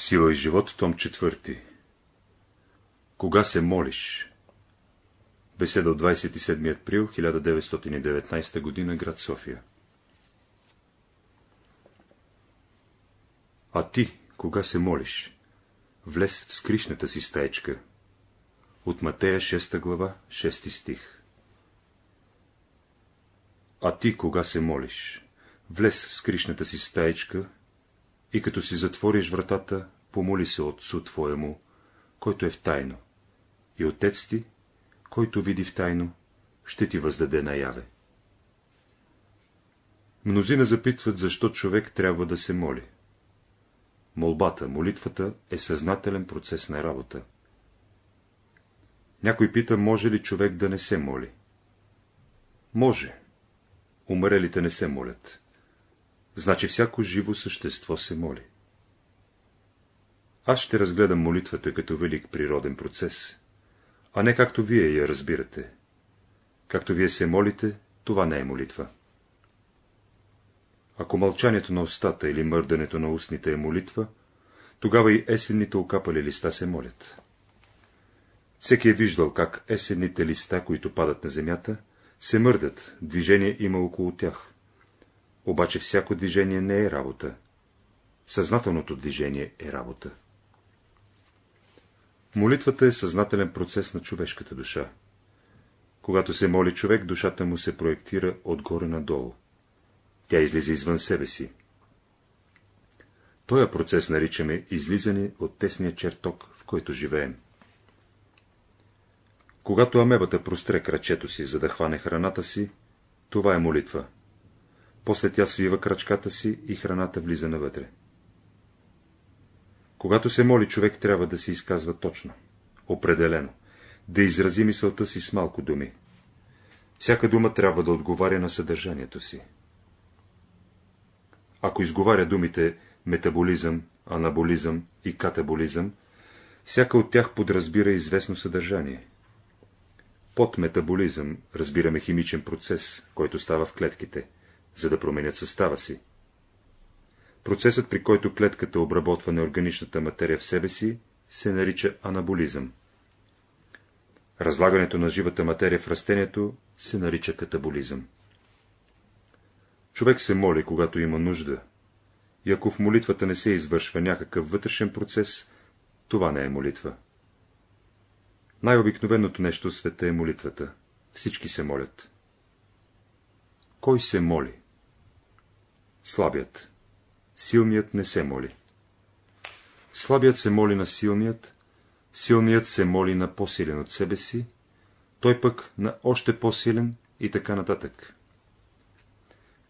Сила и живот, том 4. Кога се молиш? Беседа от 27 април 1919 г. град София. А ти, кога се молиш? Влез в скришната си стаечка. От Матея 6 глава, 6 стих. А ти, кога се молиш? Влез в скришната си стаечка и като си затвориш вратата, помоли се Отцу Твоему, който е в тайно, и Отец ти, който види в тайно, ще ти въздаде наяве. Мнозина запитват, защо човек трябва да се моли. Молбата, молитвата е съзнателен процес на работа. Някой пита, може ли човек да не се моли? Може. Умрелите не се молят. Значи всяко живо същество се моли. Аз ще разгледам молитвата като велик природен процес, а не както вие я разбирате. Както вие се молите, това не е молитва. Ако мълчанието на устата или мърдането на устните е молитва, тогава и есенните окапали листа се молят. Всеки е виждал как есенните листа, които падат на земята, се мърдат, движение има около тях. Обаче всяко движение не е работа. Съзнателното движение е работа. Молитвата е съзнателен процес на човешката душа. Когато се моли човек, душата му се проектира отгоре надолу. Тя излиза извън себе си. Тоя процес наричаме излизане от тесния чертог, в който живеем. Когато амебата простре крачето си, за да хване храната си, това е молитва. После тя свива крачката си и храната влиза навътре. Когато се моли, човек трябва да се изказва точно, определено, да изрази мисълта си с малко думи. Всяка дума трябва да отговаря на съдържанието си. Ако изговаря думите метаболизъм, анаболизъм и катаболизъм, всяка от тях подразбира известно съдържание. Под метаболизъм разбираме химичен процес, който става в клетките, за да променят състава си. Процесът, при който клетката обработва неорганичната материя в себе си, се нарича анаболизъм. Разлагането на живата материя в растението се нарича катаболизъм. Човек се моли, когато има нужда, и ако в молитвата не се извършва някакъв вътрешен процес, това не е молитва. Най-обикновеното нещо в света е молитвата. Всички се молят. Кой се моли? Слабият. Силният не се моли. Слабият се моли на силният, силният се моли на по-силен от себе си, той пък на още по-силен и така нататък.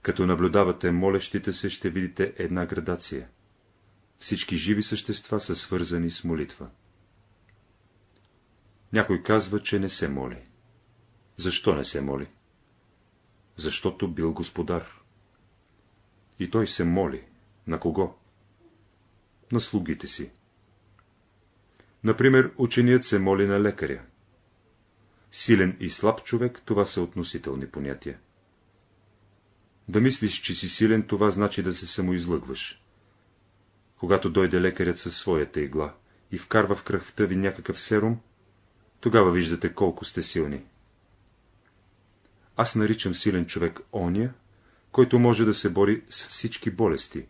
Като наблюдавате молещите се, ще видите една градация. Всички живи същества са свързани с молитва. Някой казва, че не се моли. Защо не се моли? Защото бил господар. И той се моли. На кого? На слугите си. Например, ученият се моли на лекаря. Силен и слаб човек, това са относителни понятия. Да мислиш, че си силен, това значи да се самоизлъгваш. Когато дойде лекарят със своята игла и вкарва в кръвта ви някакъв серум, тогава виждате колко сте силни. Аз наричам силен човек оня, който може да се бори с всички болести,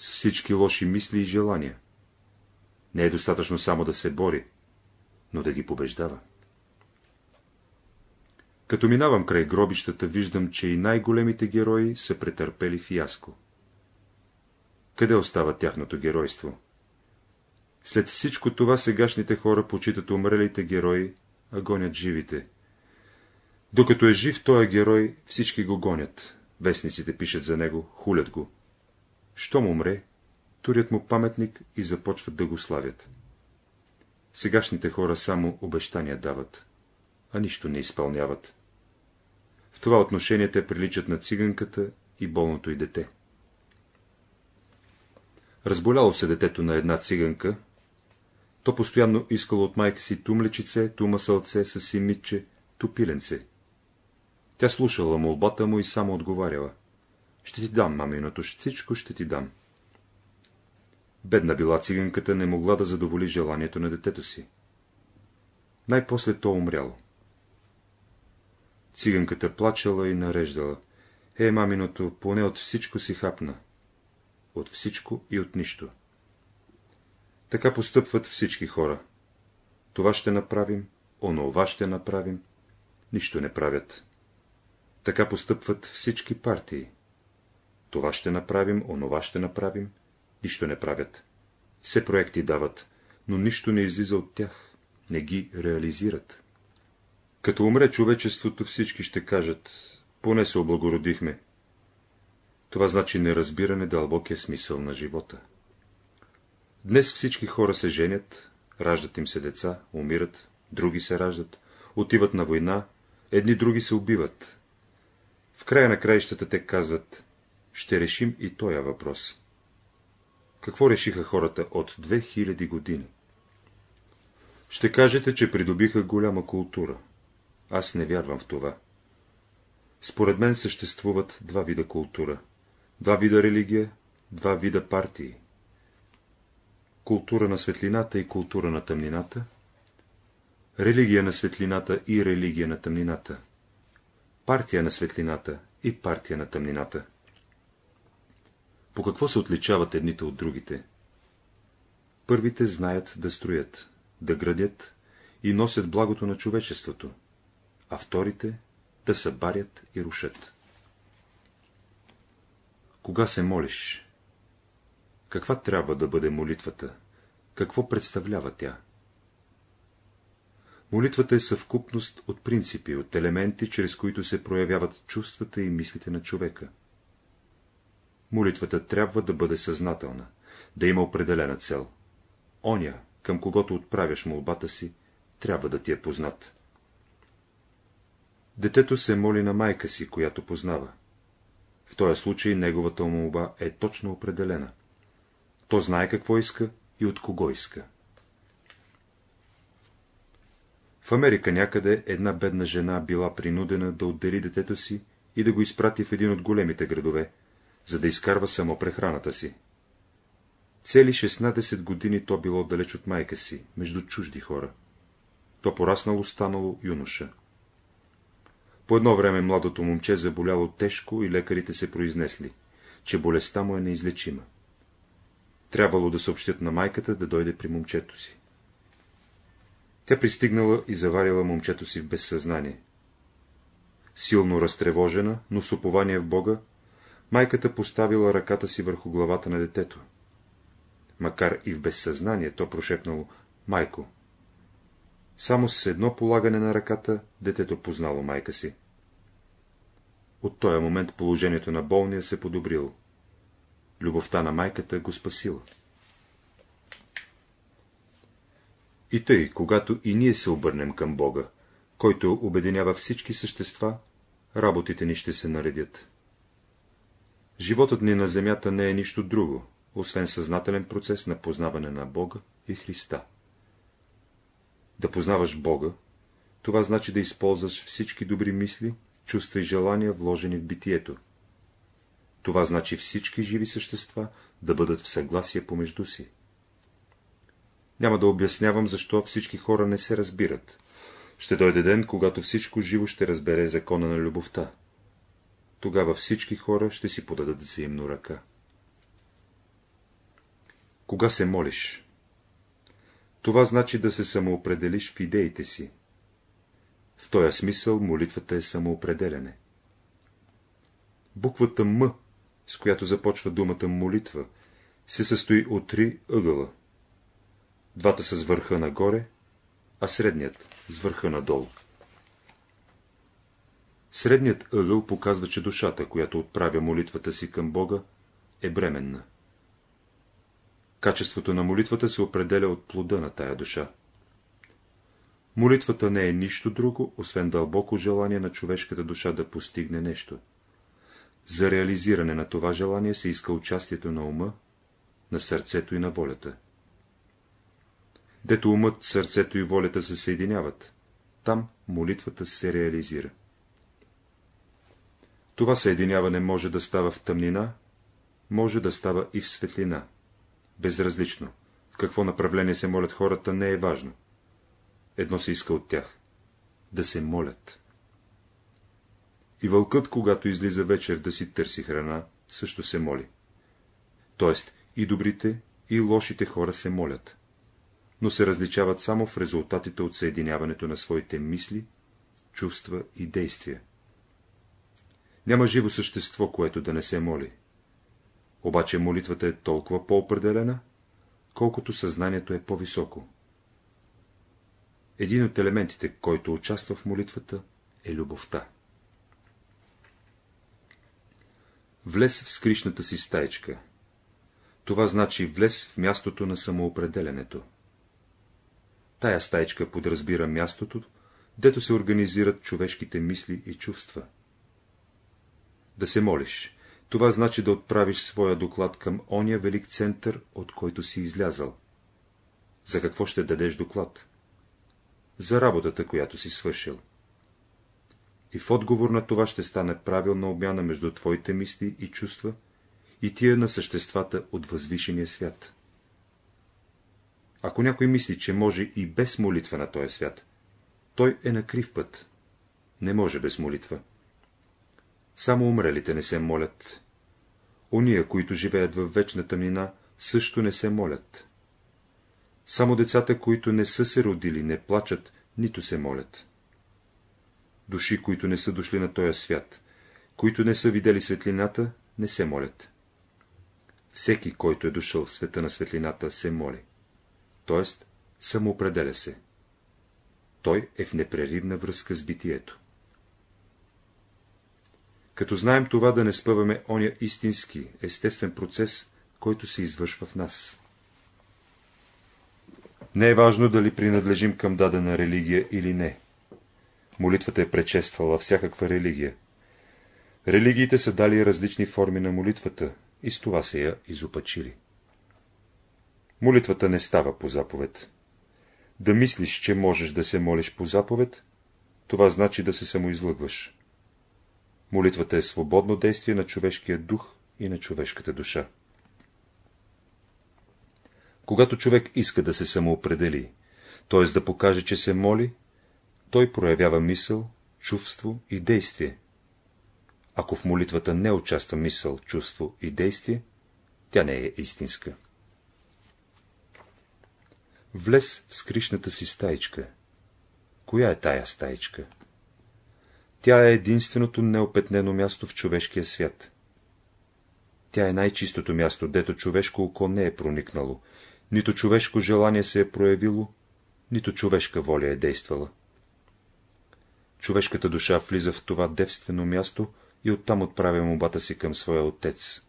с всички лоши мисли и желания. Не е достатъчно само да се бори, но да ги побеждава. Като минавам край гробищата, виждам, че и най-големите герои са претърпели фиаско. Къде остава тяхното геройство? След всичко това сегашните хора почитат умрелите герои, а гонят живите. Докато е жив този герой, всички го гонят. Вестниците пишат за него, хулят го. Щом умре, турят му паметник и започват да го славят. Сегашните хора само обещания дават, а нищо не изпълняват. В това отношение те приличат на циганката и болното й дете. Разболяло се детето на една циганка, то постоянно искало от майка си ту млечице, ту масълце, с симитче, ту пиленце. Тя слушала молбата му и само отговаряла. Ще ти дам, маминото, всичко ще ти дам. Бедна била циганката, не могла да задоволи желанието на детето си. Най-после то умряло. Циганката плачала и нареждала. Е, маминото, поне от всичко си хапна. От всичко и от нищо. Така постъпват всички хора. Това ще направим, онова ще направим, нищо не правят. Така постъпват всички партии. Това ще направим, онова ще направим, нищо не правят. Все проекти дават, но нищо не излиза от тях, не ги реализират. Като умре човечеството, всички ще кажат, поне се облагородихме. Това значи неразбиране дълбокия смисъл на живота. Днес всички хора се женят, раждат им се деца, умират, други се раждат, отиват на война, едни други се убиват. В края на краищата те казват, ще решим и тоя въпрос. Какво решиха хората от 2000 години? Ще кажете, че придобиха голяма култура. Аз не вярвам в това. Според мен съществуват два вида култура, два вида религия, два вида партии. Култура на светлината и култура на тъмнината, религия на светлината и религия на тъмнината, партия на светлината и партия на тъмнината. По какво се отличават едните от другите? Първите знаят да строят, да градят и носят благото на човечеството, а вторите да събарят и рушат. Кога се молиш? Каква трябва да бъде молитвата? Какво представлява тя? Молитвата е съвкупност от принципи, от елементи, чрез които се проявяват чувствата и мислите на човека. Молитвата трябва да бъде съзнателна, да има определена цел. Оня, към когото отправяш молбата си, трябва да ти е познат. Детето се моли на майка си, която познава. В този случай неговата молба е точно определена. То знае какво иска и от кого иска. В Америка някъде една бедна жена била принудена да отдели детето си и да го изпрати в един от големите градове, за да изкарва само прехраната си. Цели 16 години то било далеч от майка си, между чужди хора. То пораснало станало юноша. По едно време младото момче заболяло тежко и лекарите се произнесли, че болестта му е неизлечима. Трябвало да съобщят на майката да дойде при момчето си. Тя пристигнала и заварила момчето си в безсъзнание. Силно разтревожена, но с упование в Бога, майката поставила ръката си върху главата на детето. Макар и в безсъзнание, то прошепнало «Майко». Само с едно полагане на ръката детето познало майка си. От този момент положението на болния се подобрило. Любовта на майката го спасила. И тъй, когато и ние се обърнем към Бога, който обединява всички същества, работите ни ще се наредят. Животът ни на земята не е нищо друго, освен съзнателен процес на познаване на Бога и Христа. Да познаваш Бога, това значи да използваш всички добри мисли, чувства и желания, вложени в битието. Това значи всички живи същества да бъдат в съгласие помежду си. Няма да обяснявам, защо всички хора не се разбират. Ще дойде ден, когато всичко живо ще разбере закона на любовта. Тогава всички хора ще си подадат взаимно ръка. Кога се молиш? Това значи да се самоопределиш в идеите си. В този смисъл молитвата е самоопределяне. Буквата М, с която започва думата молитва, се състои от три ъгъла. Двата с върха нагоре, а средният с върха надолу. Средният ъгъл показва, че душата, която отправя молитвата си към Бога, е бременна. Качеството на молитвата се определя от плода на тая душа. Молитвата не е нищо друго, освен дълбоко желание на човешката душа да постигне нещо. За реализиране на това желание се иска участието на ума, на сърцето и на волята. Дето умът, сърцето и волята се съединяват, там молитвата се реализира. Това съединяване може да става в тъмнина, може да става и в светлина безразлично. В какво направление се молят хората, не е важно. Едно се иска от тях – да се молят. И вълкът, когато излиза вечер да си търси храна, също се моли. Тоест, и добрите, и лошите хора се молят, но се различават само в резултатите от съединяването на своите мисли, чувства и действия. Няма живо същество, което да не се моли. Обаче молитвата е толкова по-определена, колкото съзнанието е по-високо. Един от елементите, който участва в молитвата, е любовта. Влез в скришната си стаечка. Това значи влез в мястото на самоопределенето. Тая стаечка подразбира мястото, дето се организират човешките мисли и чувства. Да се молиш, това значи да отправиш своя доклад към ония велик център, от който си излязал. За какво ще дадеш доклад? За работата, която си свършил. И в отговор на това ще стане правилна обмяна между твоите мисли и чувства и тия на съществата от възвишения свят. Ако някой мисли, че може и без молитва на този свят, той е на крив път. Не може без молитва. Само умрелите не се молят. Ония, които живеят във вечна тъмнина, също не се молят. Само децата, които не са се родили, не плачат, нито се молят. Души, които не са дошли на този свят, които не са видели светлината, не се молят. Всеки, който е дошъл в света на светлината, се моли. Тоест, самоопределя се. Той е в непреривна връзка с битието. Като знаем това да не спъваме оня истински, естествен процес, който се извършва в нас. Не е важно дали принадлежим към дадена религия или не. Молитвата е предшествала всякаква религия. Религиите са дали различни форми на молитвата и с това се я изопачили. Молитвата не става по заповед. Да мислиш, че можеш да се молиш по заповед, това значи да се самоизлъгваш. Молитвата е свободно действие на човешкия дух и на човешката душа. Когато човек иска да се самоопредели, т.е. да покаже, че се моли, той проявява мисъл, чувство и действие. Ако в молитвата не участва мисъл, чувство и действие, тя не е истинска. Влез в скришната си стаичка. Коя е тая стаичка? Тя е единственото неопетнено място в човешкия свят. Тя е най-чистото място, дето човешко око не е проникнало, нито човешко желание се е проявило, нито човешка воля е действала. Човешката душа влиза в това девствено място и оттам отправя мобата си към своя отец.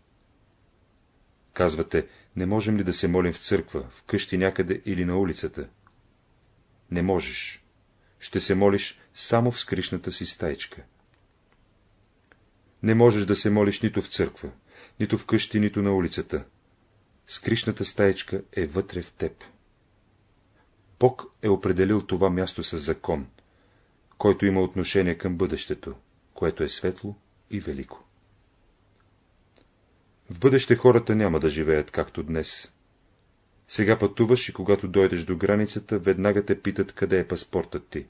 Казвате, не можем ли да се молим в църква, в къщи някъде или на улицата? Не можеш. Ще се молиш само в скришната си стайчка. Не можеш да се молиш нито в църква, нито в къщи, нито на улицата. Скришната стаечка е вътре в теб. Бог е определил това място с закон, който има отношение към бъдещето, което е светло и велико. В бъдеще хората няма да живеят както днес. Сега пътуваш и когато дойдеш до границата, веднага те питат къде е паспортът ти.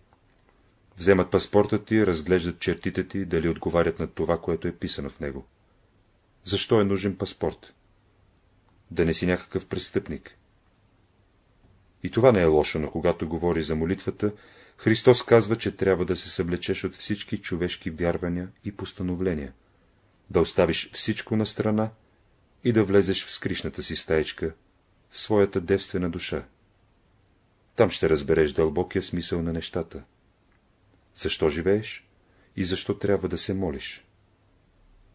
Вземат паспорта ти, разглеждат чертите ти, дали отговарят на това, което е писано в него. Защо е нужен паспорт? Да не си някакъв престъпник. И това не е лошо, но когато говори за молитвата, Христос казва, че трябва да се съблечеш от всички човешки вярвания и постановления, да оставиш всичко на страна и да влезеш в скришната си стаечка, в своята девствена душа. Там ще разбереш дълбокия смисъл на нещата. Защо живееш и защо трябва да се молиш?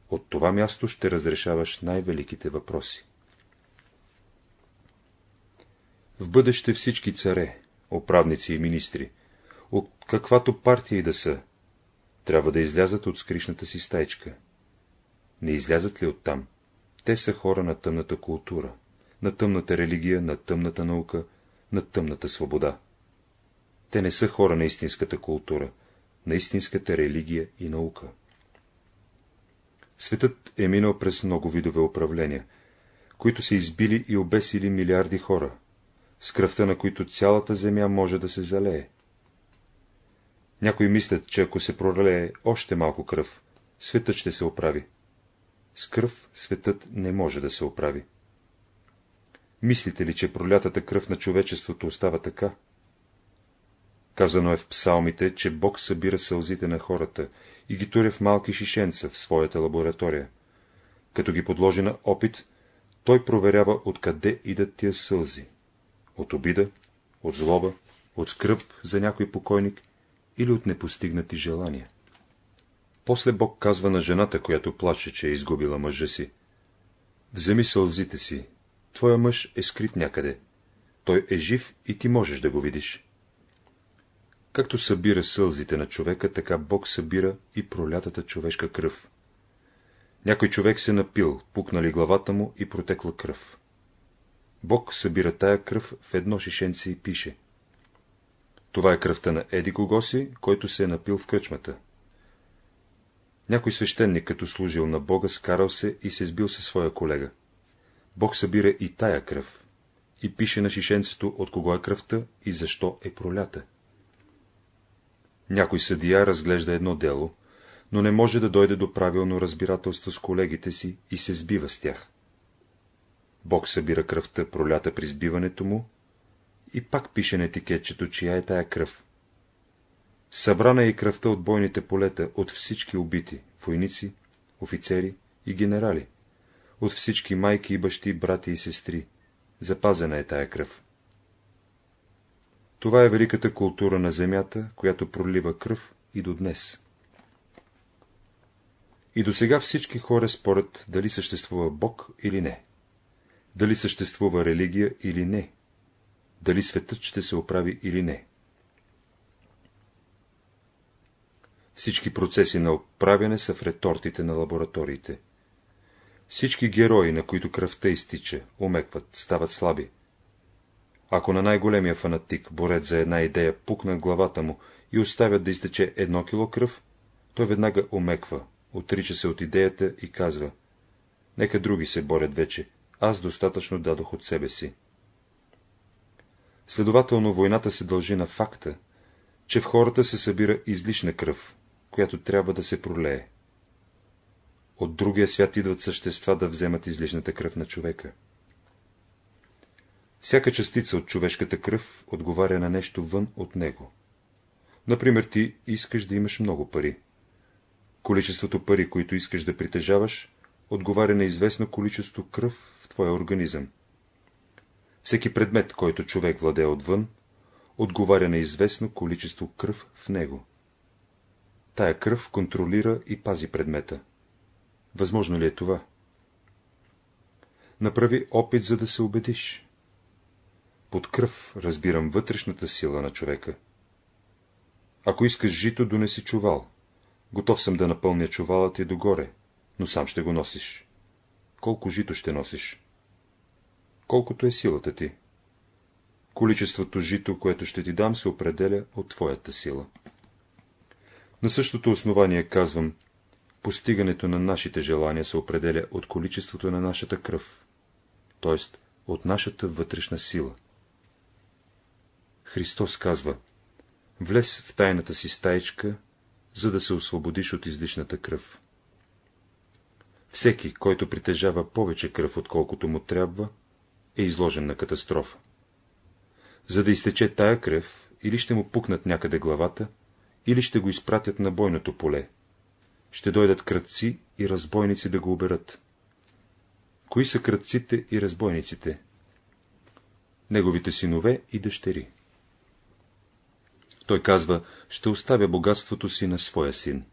От това място ще разрешаваш най-великите въпроси. В бъдеще всички царе, управници и министри, от каквато партия и да са, трябва да излязат от скришната си стайчка. Не излязат ли оттам? Те са хора на тъмната култура, на тъмната религия, на тъмната наука, на тъмната свобода. Те не са хора на истинската култура, на истинската религия и наука. Светът е минал през много видове управления. които са избили и обесили милиарди хора, с кръвта на които цялата земя може да се залее. Някои мислят, че ако се пролее още малко кръв, светът ще се оправи. С кръв светът не може да се оправи. Мислите ли, че пролятата кръв на човечеството остава така? Казано е в псалмите, че Бог събира сълзите на хората и ги туря в малки шишенца в своята лаборатория. Като ги подложи на опит, той проверява откъде идат тия сълзи. От обида, от злоба, от скръп за някой покойник или от непостигнати желания. После Бог казва на жената, която плаче, че е изгубила мъжа си. Вземи сълзите си, твоя мъж е скрит някъде. Той е жив и ти можеш да го видиш. Както събира сълзите на човека, така Бог събира и пролятата човешка кръв. Някой човек се напил, пукнали главата му и протекла кръв. Бог събира тая кръв в едно шишенце и пише. Това е кръвта на Еди Когоси, който се е напил в кръчмата. Някой свещеник, като служил на Бога, скарал се и се сбил със своя колега. Бог събира и тая кръв и пише на шишенцето от кого е кръвта и защо е пролята. Някой съдия разглежда едно дело, но не може да дойде до правилно разбирателство с колегите си и се сбива с тях. Бог събира кръвта, пролята при сбиването му, и пак пише на етикетчето, чия е тая кръв. Събрана е и кръвта от бойните полета, от всички убити, войници, офицери и генерали, от всички майки и бащи, брати и сестри. Запазена е тая кръв. Това е великата култура на земята, която пролива кръв и до днес. И до сега всички хора спорят дали съществува Бог или не, дали съществува религия или не, дали светът ще се оправи или не. Всички процеси на оправяне са в ретортите на лабораториите. Всички герои, на които кръвта изтича, омекват, стават слаби. Ако на най-големия фанатик, борец за една идея, пукнат главата му и оставят да изтече едно кило кръв, той веднага омеква, отрича се от идеята и казва — нека други се борят вече, аз достатъчно дадох от себе си. Следователно, войната се дължи на факта, че в хората се събира излишна кръв, която трябва да се пролее. От другия свят идват същества да вземат излишната кръв на човека. Всяка частица от човешката кръв отговаря на нещо вън от него. Например, ти искаш да имаш много пари. Количеството пари, които искаш да притежаваш, отговаря на известно количество кръв в твоя организъм. Всеки предмет, който човек владее отвън, отговаря на известно количество кръв в него. Тая кръв контролира и пази предмета. Възможно ли е това? Направи опит, за да се убедиш. Под кръв разбирам вътрешната сила на човека. Ако искаш жито, донеси чувал. Готов съм да напълня чувалът ти догоре, но сам ще го носиш. Колко жито ще носиш? Колкото е силата ти. Количеството жито, което ще ти дам, се определя от твоята сила. На същото основание казвам, постигането на нашите желания се определя от количеството на нашата кръв, т.е. от нашата вътрешна сила. Христос казва, влез в тайната си стаичка, за да се освободиш от излишната кръв. Всеки, който притежава повече кръв, отколкото му трябва, е изложен на катастрофа. За да изтече тая кръв, или ще му пукнат някъде главата, или ще го изпратят на бойното поле. Ще дойдат кръци и разбойници да го оберат. Кои са кръците и разбойниците? Неговите синове и дъщери. Той казва, ще оставя богатството си на своя син.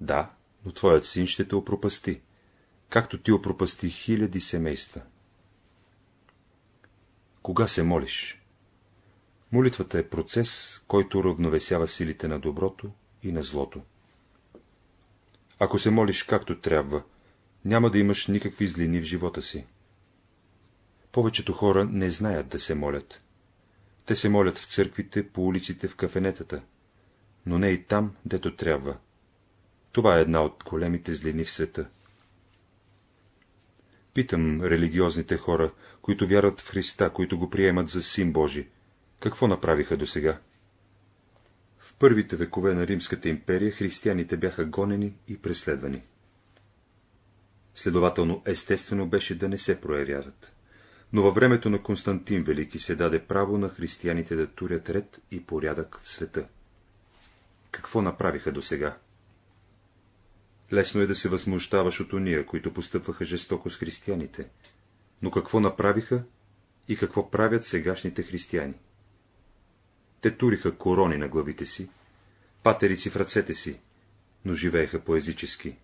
Да, но твоят син ще те опропасти, както ти опропасти хиляди семейства. Кога се молиш? Молитвата е процес, който равновесява силите на доброто и на злото. Ако се молиш както трябва, няма да имаш никакви злини в живота си. Повечето хора не знаят да се молят. Те се молят в църквите, по улиците, в кафенетата, но не и там, дето трябва. Това е една от големите злини в света. Питам религиозните хора, които вярват в Христа, които го приемат за син Божи, какво направиха досега? В първите векове на Римската империя християните бяха гонени и преследвани. Следователно, естествено беше да не се проявяват. Но във времето на Константин Велики се даде право на християните да турят ред и порядък в света. Какво направиха досега? Лесно е да се възмущаваш от уния, които постъпваха жестоко с християните. Но какво направиха и какво правят сегашните християни? Те туриха корони на главите си, патерици в ръцете си, но живееха поезически.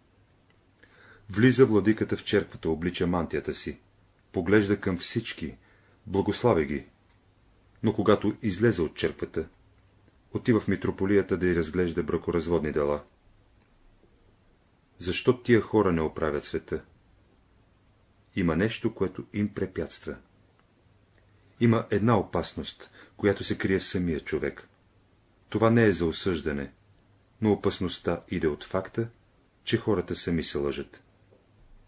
Влиза владиката в черквата, облича мантията си, поглежда към всички, благославя ги, но когато излезе от черквата, отива в митрополията да й разглежда бракоразводни дела. Защо тия хора не оправят света? Има нещо, което им препятства. Има една опасност, която се крие в самия човек. Това не е за осъждане, но опасността иде от факта, че хората сами се лъжат.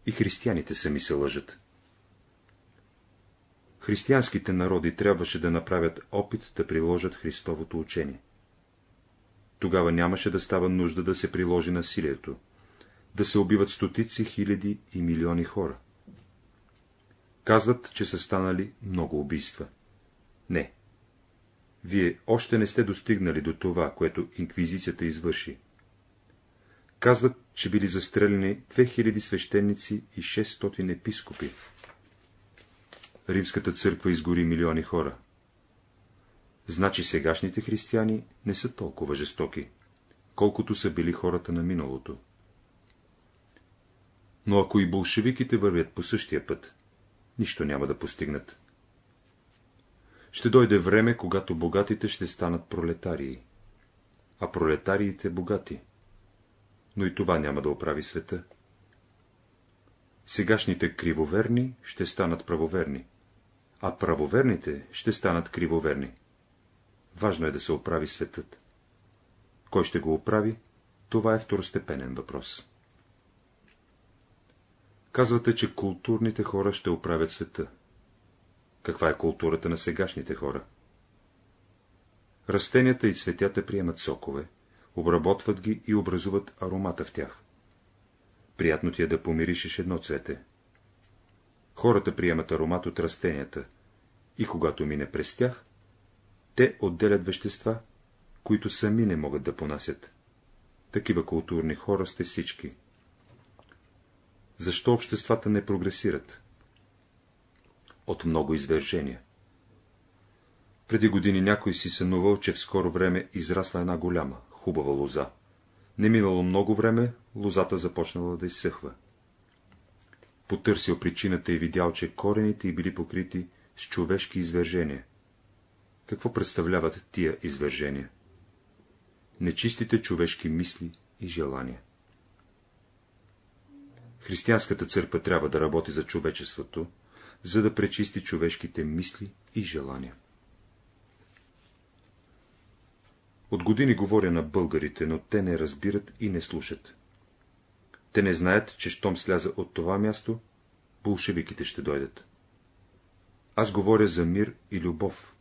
И християните сами се лъжат. Християнските народи трябваше да направят опит да приложат Христовото учение. Тогава нямаше да става нужда да се приложи насилието, да се убиват стотици, хиляди и милиони хора. Казват, че са станали много убийства. Не. Вие още не сте достигнали до това, което инквизицията извърши. Казват, че били застреляни 2000 свещеници и 600 епископи. Римската църква изгори милиони хора. Значи сегашните християни не са толкова жестоки, колкото са били хората на миналото. Но ако и болшевиките вървят по същия път, нищо няма да постигнат. Ще дойде време, когато богатите ще станат пролетарии, а пролетариите богати. Но и това няма да оправи света. Сегашните кривоверни ще станат правоверни, а правоверните ще станат кривоверни. Важно е да се оправи светът. Кой ще го оправи, това е второстепенен въпрос. Казвате, че културните хора ще оправят света. Каква е културата на сегашните хора? Растенията и цветята приемат сокове, обработват ги и образуват аромата в тях. Приятно ти е да помиришеш едно цвете. Хората приемат аромат от растенията и когато мине през тях, те отделят вещества, които сами не могат да понасят. Такива културни хора сте всички. Защо обществата не прогресират? От много извержения. Преди години някой си сънувал, че в скоро време израсла една голяма, хубава лоза. Не минало много време, лозата започнала да изсъхва. Потърсил причината и видял, че корените й били покрити с човешки извержения. Какво представляват тия извержения? Нечистите човешки мисли и желания. Християнската църква трябва да работи за човечеството, за да пречисти човешките мисли и желания. От години говоря на българите, но те не разбират и не слушат. Те не знаят, че щом сляза от това място, болшевиките ще дойдат. Аз говоря за мир и любов,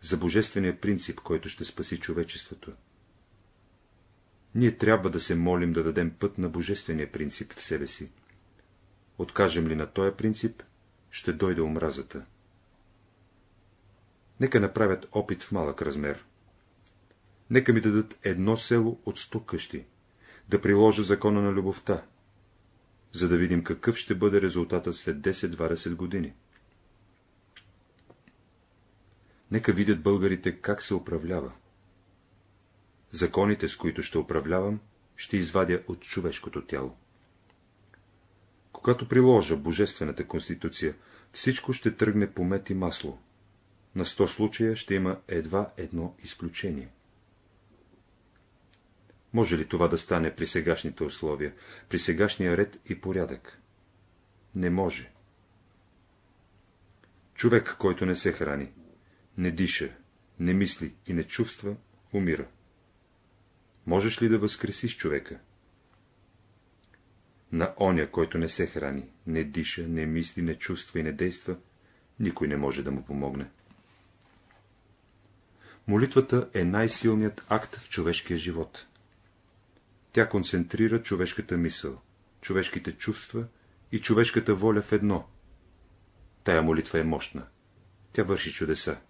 за божествения принцип, който ще спаси човечеството. Ние трябва да се молим да дадем път на божествения принцип в себе си. Откажем ли на този принцип, ще дойде омразата. Нека направят опит в малък размер. Нека ми дадат едно село от сто къщи, да приложа закона на любовта, за да видим какъв ще бъде резултатът след 10-20 години. Нека видят българите как се управлява. Законите, с които ще управлявам, ще извадя от човешкото тяло. Когато приложа Божествената конституция, всичко ще тръгне по мет и масло. На сто случая ще има едва едно изключение. Може ли това да стане при сегашните условия, при сегашния ред и порядък? Не може. Човек, който не се храни, не диша, не мисли и не чувства, умира. Можеш ли да възкресиш човека? на оня, който не се храни, не диша, не мисли, не чувства и не действа, никой не може да му помогне. Молитвата е най-силният акт в човешкия живот. Тя концентрира човешката мисъл, човешките чувства и човешката воля в едно. Тая молитва е мощна. Тя върши чудеса.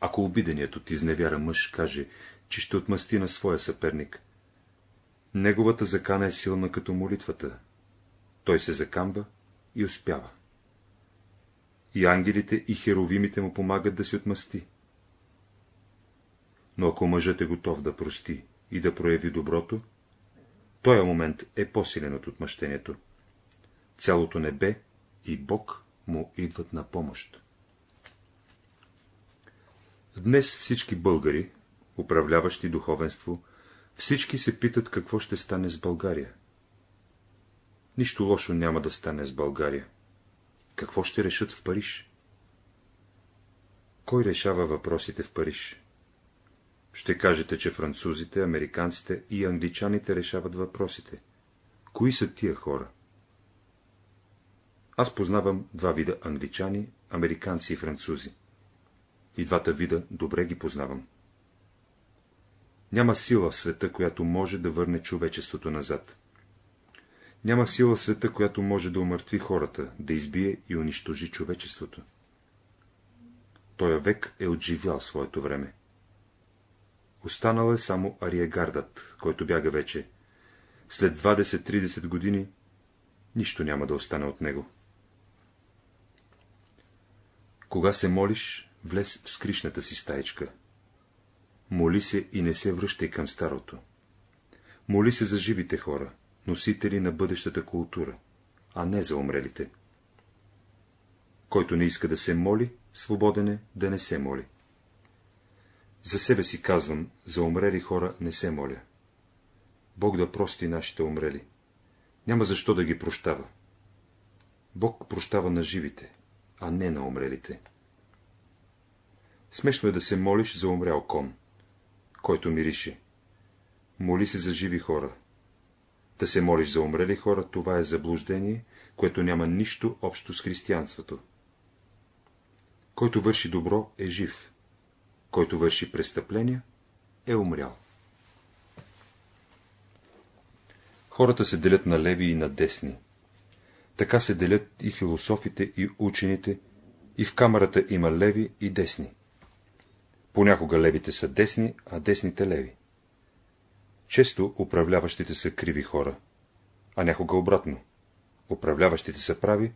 Ако обиденият от изневяра мъж каже, че ще отмъсти на своя съперник, неговата закана е силна като молитвата. Той се закамва и успява. И ангелите и херовимите му помагат да си отмъсти. Но ако мъжът е готов да прости и да прояви доброто, този момент е по-силен от отмъщението. Цялото небе и Бог му идват на помощ. Днес всички българи, управляващи духовенство, всички се питат какво ще стане с България. Нищо лошо няма да стане с България. Какво ще решат в Париж? Кой решава въпросите в Париж? Ще кажете, че французите, американците и англичаните решават въпросите. Кои са тия хора? Аз познавам два вида англичани, американци и французи. И двата вида добре ги познавам. Няма сила в света, която може да върне човечеството назад. Няма сила в света, която може да умъртви хората, да избие и унищожи човечеството. Той век е отживял своето време. Останал е само Ариегардът, който бяга вече. След 20-30 години нищо няма да остане от него. Кога се молиш, влез в скришната си стаечка. Моли се и не се връщай към старото. Моли се за живите хора, носители на бъдещата култура, а не за умрелите. Който не иска да се моли, свободен е да не се моли. За себе си казвам, за умрели хора не се моля. Бог да прости нашите умрели. Няма защо да ги прощава. Бог прощава на живите, а не на умрелите. Смешно е да се молиш за умрял кон, който мирише. Моли се за живи хора. Да се молиш за умрели хора, това е заблуждение, което няма нищо общо с християнството. Който върши добро, е жив. Който върши престъпления, е умрял. Хората се делят на леви и на десни. Така се делят и философите, и учените, и в камерата има леви и десни. Понякога левите са десни, а десните леви. Често управляващите са криви хора, а някога обратно. Управляващите са прави,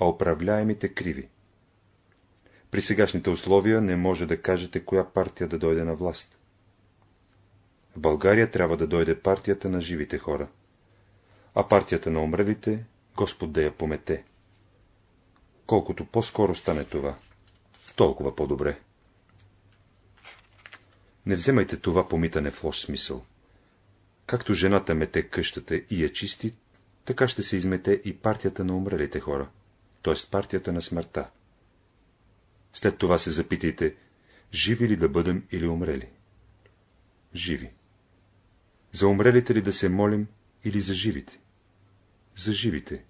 а управляемите криви. При сегашните условия не може да кажете, коя партия да дойде на власт. В България трябва да дойде партията на живите хора, а партията на умрелите Господ да я помете. Колкото по-скоро стане това, толкова по-добре. Не вземайте това помитане в лош смисъл. Както жената мете къщата и я чисти, така ще се измете и партията на умрелите хора, т.е. партията на смъртта. След това се запитайте, живи ли да бъдем или умрели? Живи. За умрелите ли да се молим или за живите? За живите.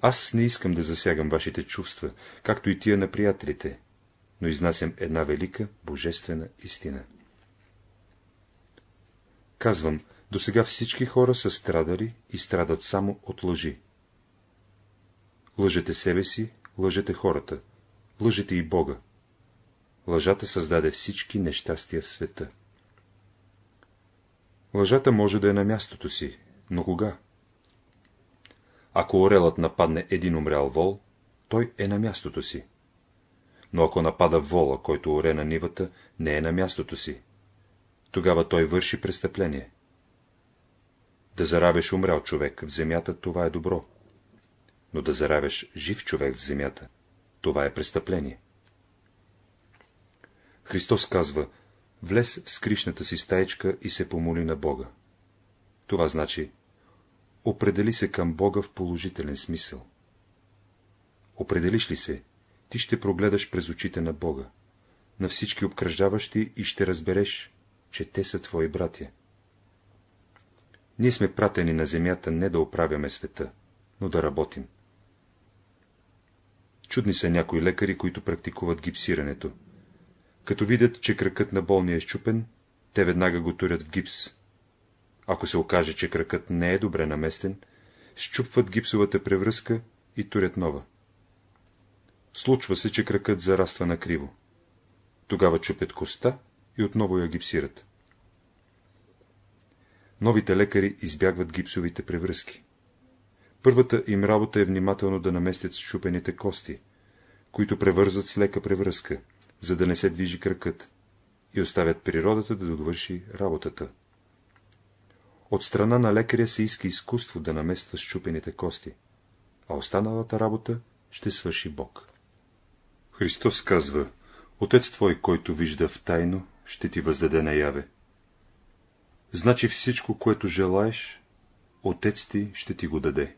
Аз не искам да засягам вашите чувства, както и тия на приятелите, но изнасям една велика, божествена истина. Казвам, до сега всички хора са страдали и страдат само от лъжи. Лъжете себе си, лъжете хората, лъжете и Бога. Лъжата създаде всички нещастия в света. Лъжата може да е на мястото си, но кога? Ако орелът нападне един умрял вол, той е на мястото си. Но ако напада вола, който оре на нивата, не е на мястото си. Тогава той върши престъпление. Да заравеш умрял човек в земята, това е добро. Но да заравеш жив човек в земята, това е престъпление. Христос казва, влез в скришната си стаечка и се помоли на Бога. Това значи, определи се към Бога в положителен смисъл. Определиш ли се, ти ще прогледаш през очите на Бога, на всички обкръжаващи и ще разбереш, че те са твои братя. Ние сме пратени на земята не да оправяме света, но да работим. Чудни са някои лекари, които практикуват гипсирането. Като видят, че кракът на болния е щупен, те веднага го турят в гипс. Ако се окаже, че кракът не е добре наместен, щупват гипсовата превръзка и турят нова. Случва се, че кракът зараства накриво. Тогава чупят коста и отново я гипсират. Новите лекари избягват гипсовите превръзки. Първата им работа е внимателно да наместят щупените кости, които превързват с лека превръзка, за да не се движи кракът, и оставят природата да довърши работата. От страна на лекаря се иска изкуство да намества щупените кости, а останалата работа ще свърши Бог. Христос казва, Отец Твой, който вижда в тайно, ще ти въздаде наяве. Значи всичко, което желаеш, Отец ти ще ти го даде.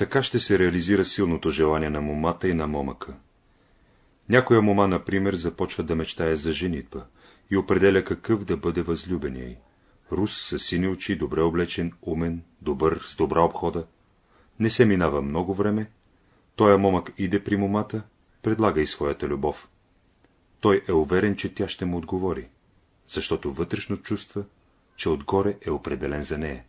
Така ще се реализира силното желание на момата и на момъка. Някоя мома, например, започва да мечтае за женитба и определя какъв да бъде възлюбения й. Рус с сини очи, добре облечен, умен, добър, с добра обхода. Не се минава много време, той момък иде при момата, предлага и своята любов. Той е уверен, че тя ще му отговори, защото вътрешно чувства, че отгоре е определен за нея.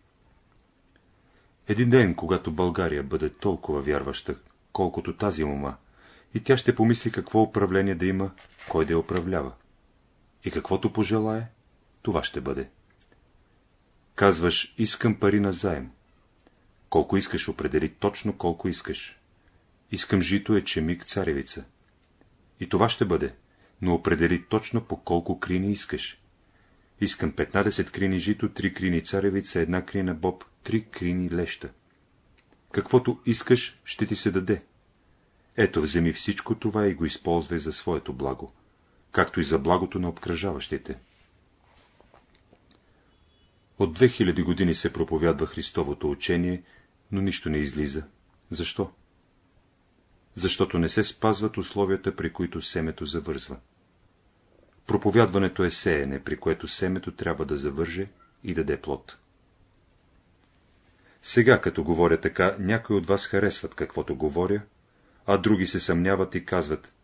Един ден, когато България бъде толкова вярваща, колкото тази мома, и тя ще помисли какво управление да има, кой да я управлява. И каквото пожелае, това ще бъде. Казваш, искам пари на заем. Колко искаш, определи точно колко искаш. Искам жито е чемик царевица. И това ще бъде, но определи точно по колко крини искаш. Искам 15 крини жито, 3 крини царевица, една крина боб, 3 крини леща. Каквото искаш, ще ти се даде. Ето, вземи всичко това и го използвай за своето благо, както и за благото на обкръжаващите. От 2000 години се проповядва Христовото учение, но нищо не излиза. Защо? Защото не се спазват условията, при които семето завързва. Проповядването е сеене, при което семето трябва да завърже и даде плод. Сега, като говоря така, някои от вас харесват каквото говоря, а други се съмняват и казват,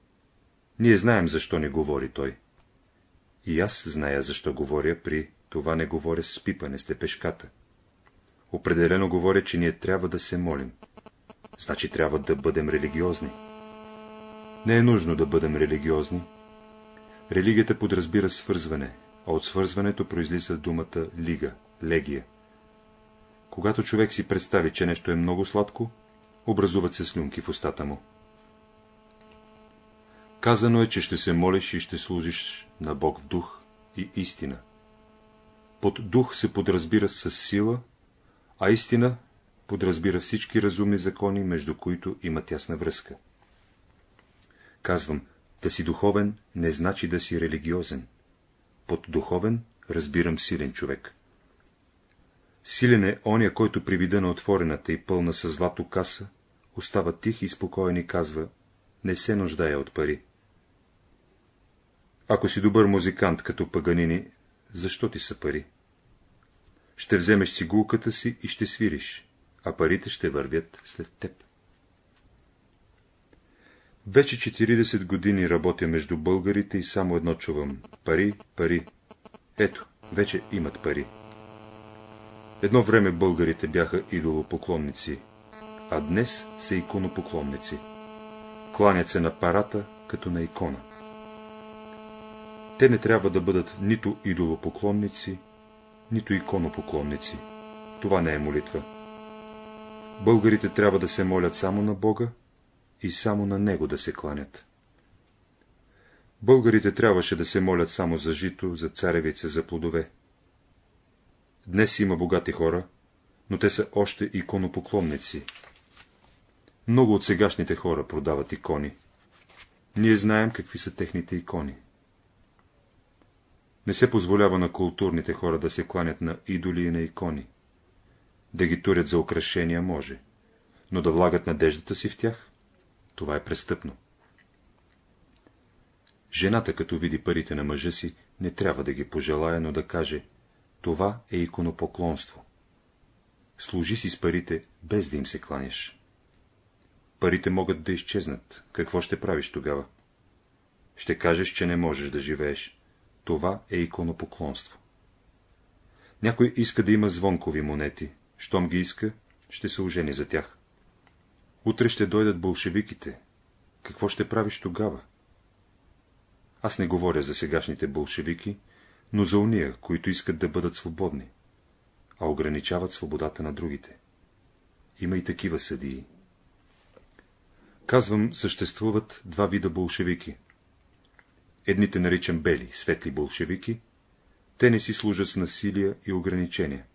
ние знаем защо не говори той. И аз зная защо говоря, при това не говоря с пипане, с тепешката. Определено говоря, че ние трябва да се молим. Значи трябва да бъдем религиозни. Не е нужно да бъдем религиозни. Религията подразбира свързване, а от свързването произлиза думата лига, легия. Когато човек си представи, че нещо е много сладко, образуват се слюнки в устата му. Казано е, че ще се молиш и ще служиш на Бог в дух и истина. Под дух се подразбира с сила, а истина подразбира всички разумни закони, между които има тясна връзка. Казвам, да си духовен не значи да си религиозен. Под духовен разбирам силен човек. Силен е оня, който при вида на отворената и пълна с злато каса, остава тих и спокоен и казва, не се нуждая от пари. Ако си добър музикант като паганини, защо ти са пари? Ще вземеш сигулката си и ще свириш, а парите ще вървят след теб. Вече 40 години работя между българите и само едно чувам – пари, пари. Ето, вече имат пари. Едно време българите бяха идолопоклонници, а днес са иконопоклонници. Кланят се на парата, като на икона. Те не трябва да бъдат нито идолопоклонници, нито иконопоклонници. Това не е молитва. Българите трябва да се молят само на Бога и само на Него да се кланят. Българите трябваше да се молят само за жито, за царевица, за плодове. Днес има богати хора, но те са още иконопоклонници. Много от сегашните хора продават икони. Ние знаем какви са техните икони. Не се позволява на културните хора да се кланят на идоли и на икони. Да ги турят за украшения може, но да влагат надеждата си в тях, това е престъпно. Жената, като види парите на мъжа си, не трябва да ги пожелая, но да каже, Това е иконопоклонство. Служи си с парите, без да им се кланяш. Парите могат да изчезнат. Какво ще правиш тогава? Ще кажеш, че не можеш да живееш. Това е иконопоклонство. Някой иска да има звонкови монети. Щом ги иска, ще се ожени за тях. Утре ще дойдат болшевиките. Какво ще правиш тогава? Аз не говоря за сегашните болшевики, но за уния, които искат да бъдат свободни, а ограничават свободата на другите. Има и такива съдии. Казвам, съществуват два вида болшевики. Едните наричам бели, светли болшевики, те не си служат с насилие и ограничения.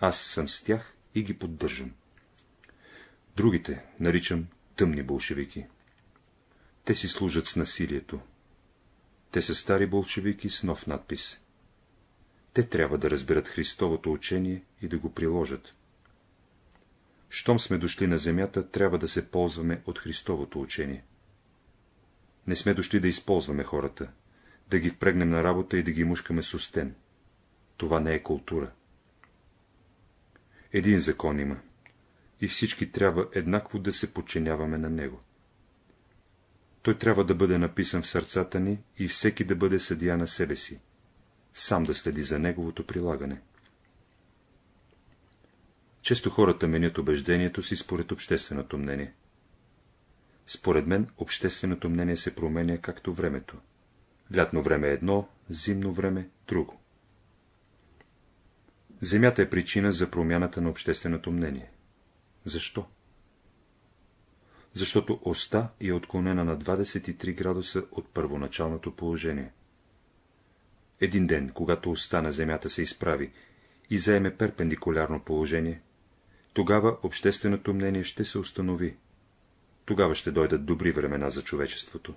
Аз съм с тях и ги поддържам. Другите наричам тъмни болшевики. Те си служат с насилието. Те са стари болшевики с нов надпис. Те трябва да разберат Христовото учение и да го приложат. Щом сме дошли на земята, трябва да се ползваме от Христовото учение. Не сме дошли да използваме хората, да ги впрегнем на работа и да ги мушкаме с устен. Това не е култура. Един закон има, и всички трябва еднакво да се подчиняваме на него. Той трябва да бъде написан в сърцата ни и всеки да бъде съдия на себе си, сам да следи за неговото прилагане. Често хората менят убеждението си според общественото мнение. Според мен, общественото мнение се променя както времето. Лятно време е едно, зимно време – друго. Земята е причина за промяната на общественото мнение. Защо? Защото оста е отклонена на 23 градуса от първоначалното положение. Един ден, когато оста на Земята се изправи и заеме перпендикулярно положение, тогава общественото мнение ще се установи. Тогава ще дойдат добри времена за човечеството.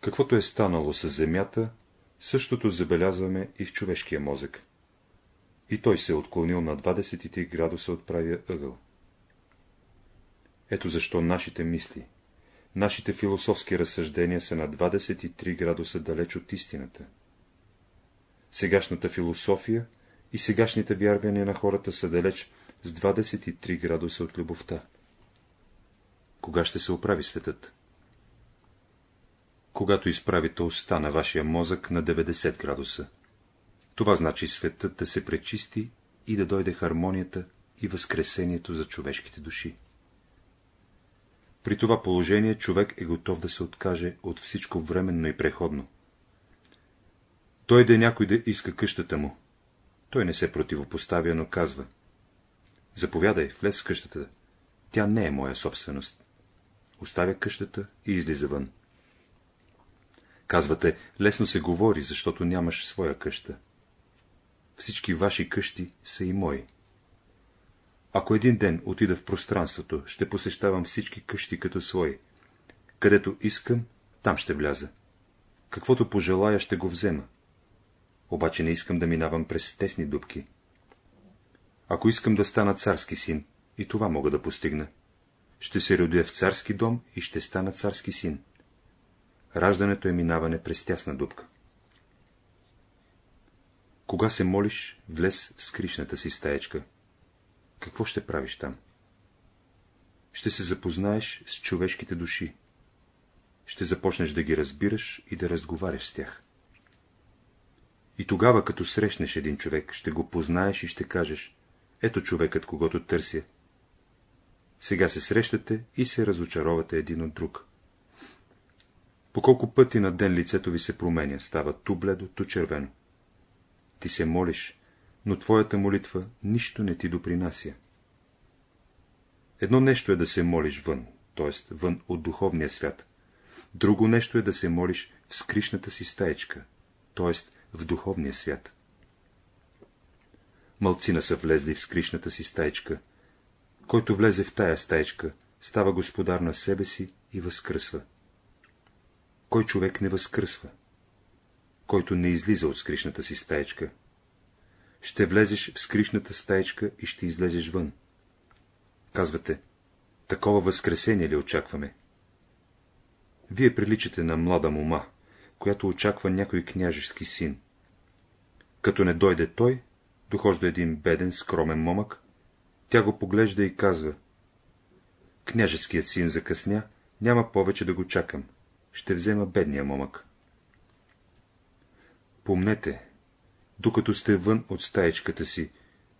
Каквото е станало с Земята, същото забелязваме и в човешкия мозък. И той се е отклонил на 23 градуса от правия ъгъл. Ето защо нашите мисли, нашите философски разсъждения са на 23 градуса далеч от истината. Сегашната философия и сегашните вярвания на хората са далеч с 23 градуса от любовта. Кога ще се оправи светът? Когато изправите уста на вашия мозък на 90 градуса. Това значи светът да се пречисти и да дойде хармонията и възкресението за човешките души. При това положение човек е готов да се откаже от всичко временно и преходно. Той да някой да иска къщата му. Той не се противопоставя, но казва. Заповядай, влез в къщата. Тя не е моя собственост. Оставя къщата и излиза вън. Казвате, лесно се говори, защото нямаш своя къща. Всички ваши къщи са и мои. Ако един ден отида в пространството, ще посещавам всички къщи като свои. Където искам, там ще вляза. Каквото пожелая, ще го взема. Обаче не искам да минавам през тесни дубки. Ако искам да стана царски син, и това мога да постигна. Ще се родя в царски дом и ще стана царски син. Раждането е минаване през тясна дупка. Кога се молиш, влез в скришната си стаечка. Какво ще правиш там? Ще се запознаеш с човешките души. Ще започнеш да ги разбираш и да разговаряш с тях. И тогава, като срещнеш един човек, ще го познаеш и ще кажеш, ето човекът, когато търся. Сега се срещате и се разочаровате един от друг. По колко пъти на ден лицето ви се променя, става ту бледо, ту червено. Ти се молиш, но твоята молитва нищо не ти допринася. Едно нещо е да се молиш вън, т.е. вън от духовния свят. Друго нещо е да се молиш в скришната си стаечка, т.е. в духовния свят. Малцина са влезли в скришната си стаечка. Който влезе в тая стаечка, става господар на себе си и възкръсва. Кой човек не възкръсва? Който не излиза от скришната си стаечка. Ще влезеш в скришната стаечка и ще излезеш вън. Казвате, такова възкресение ли очакваме? Вие приличате на млада мома, която очаква някой княжески син. Като не дойде той, дохожда един беден, скромен момък, тя го поглежда и казва. Княжеският син закъсня, няма повече да го чакам. Ще взема бедния момък. Помнете, докато сте вън от стаечката си,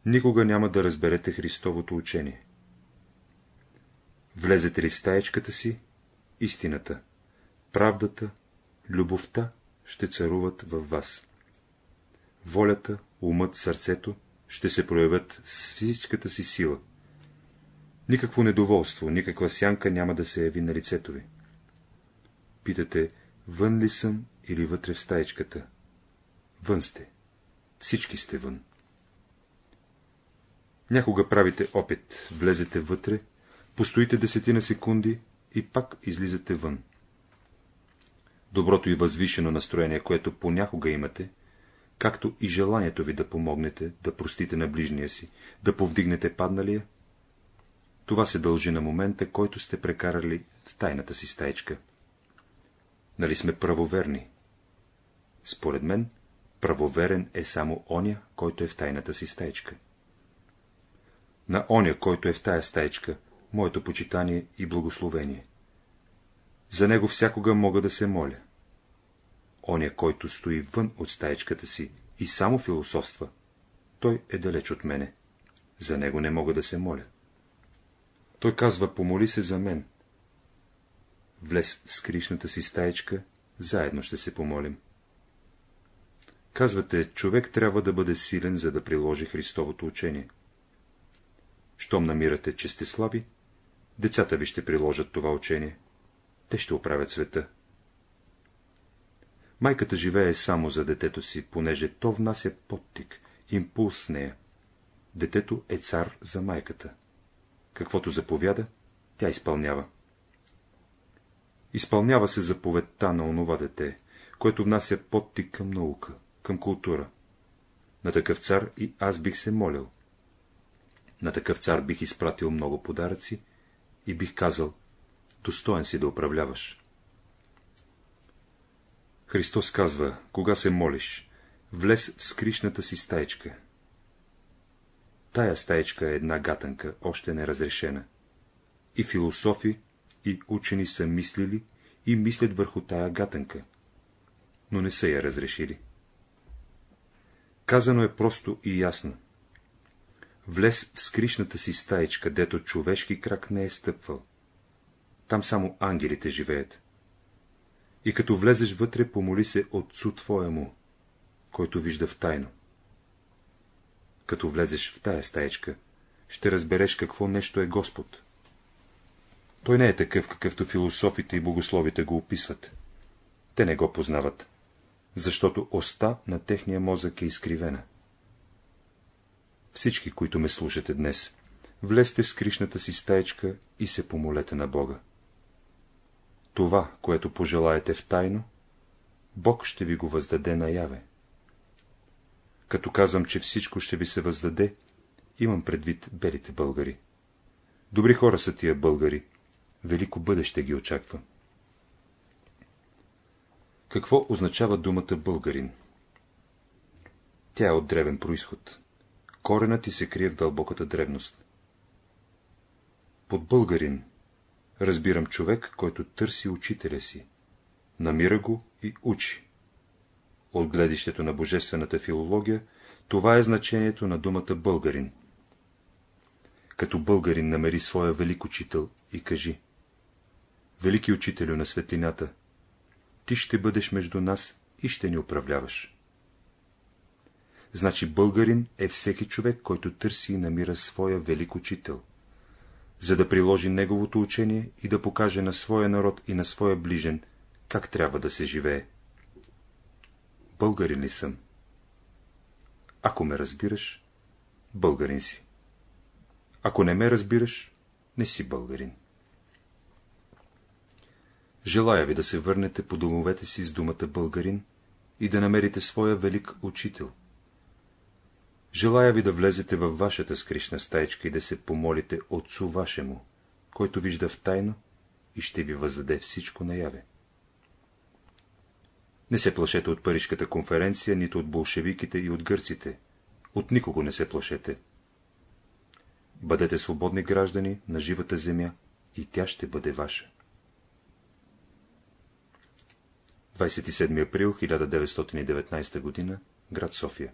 никога няма да разберете Христовото учение. Влезете ли в стаечката си, истината, правдата, любовта ще царуват във вас. Волята, умът, сърцето ще се проявят с физическата си сила. Никакво недоволство, никаква сянка няма да се яви на лицето ви. Питате, вън ли съм или вътре в стаечката? Вън сте. Всички сте вън. Някога правите опит, влезете вътре, постоите десетина секунди и пак излизате вън. Доброто и възвишено настроение, което понякога имате, както и желанието ви да помогнете, да простите на ближния си, да повдигнете падналия, това се дължи на момента, който сте прекарали в тайната си стаечка. Нали сме правоверни? Според мен, правоверен е само оня, който е в тайната си стаечка. На оня, който е в тая стаечка, моето почитание и благословение. За него всякога мога да се моля. Оня, който стои вън от стаечката си и само философства, той е далеч от мене. За него не мога да се моля. Той казва, помоли се за мен. Влез в скришната си стаечка, заедно ще се помолим. Казвате, човек трябва да бъде силен, за да приложи Христовото учение. Щом намирате, че сте слаби, децата ви ще приложат това учение. Те ще оправят света. Майката живее само за детето си, понеже то внася подтик, импулс с нея. Детето е цар за майката. Каквото заповяда, тя изпълнява. Изпълнява се заповедта на онова дете, което внася подтик към наука, към култура. На такъв цар и аз бих се молил. На такъв цар бих изпратил много подаръци и бих казал, достоен си да управляваш. Христос казва, кога се молиш, влез в скришната си стаечка. Тая стаечка е една гатанка, още неразрешена. И философи, и учени са мислили и мислят върху тая гатанка, но не са я разрешили. Казано е просто и ясно. Влез в скришната си стаечка, дето човешки крак не е стъпвал. Там само ангелите живеят. И като влезеш вътре, помоли се Отцу Твоему, който вижда в тайно. Като влезеш в тая стаечка, ще разбереш какво нещо е Господ. Той не е такъв, какъвто философите и богословите го описват. Те не го познават, защото оста на техния мозък е изкривена. Всички, които ме слушате днес, влезте в скришната си стаечка и се помолете на Бога. Това, което пожелаете в тайно, Бог ще ви го въздаде наяве. Като казвам, че всичко ще ви се въздаде, имам предвид белите българи. Добри хора са тия българи, велико бъдеще ги очаква. Какво означава думата българин? Тя е от древен происход. Коренът ти се крие в дълбоката древност. Под българин разбирам човек, който търси учителя си, намира го и учи. От гледището на божествената филология, това е значението на думата българин. Като българин намери своя велик учител и кажи Велики учителю на светлината, ти ще бъдеш между нас и ще ни управляваш. Значи българин е всеки човек, който търси и намира своя велик учител, за да приложи неговото учение и да покаже на своя народ и на своя ближен, как трябва да се живее. Българин ли съм? Ако ме разбираш, българин си. Ако не ме разбираш, не си българин. Желая ви да се върнете по домовете си с думата българин и да намерите своя велик учител. Желая ви да влезете във вашата скришна стаечка и да се помолите Отцу вашему, който вижда в тайно и ще ви въздаде всичко наяве. Не се плашете от Парижката конференция, нито от болшевиките и от гърците. От никого не се плашете. Бъдете свободни граждани на живата земя и тя ще бъде ваша. 27 април 1919 г. град София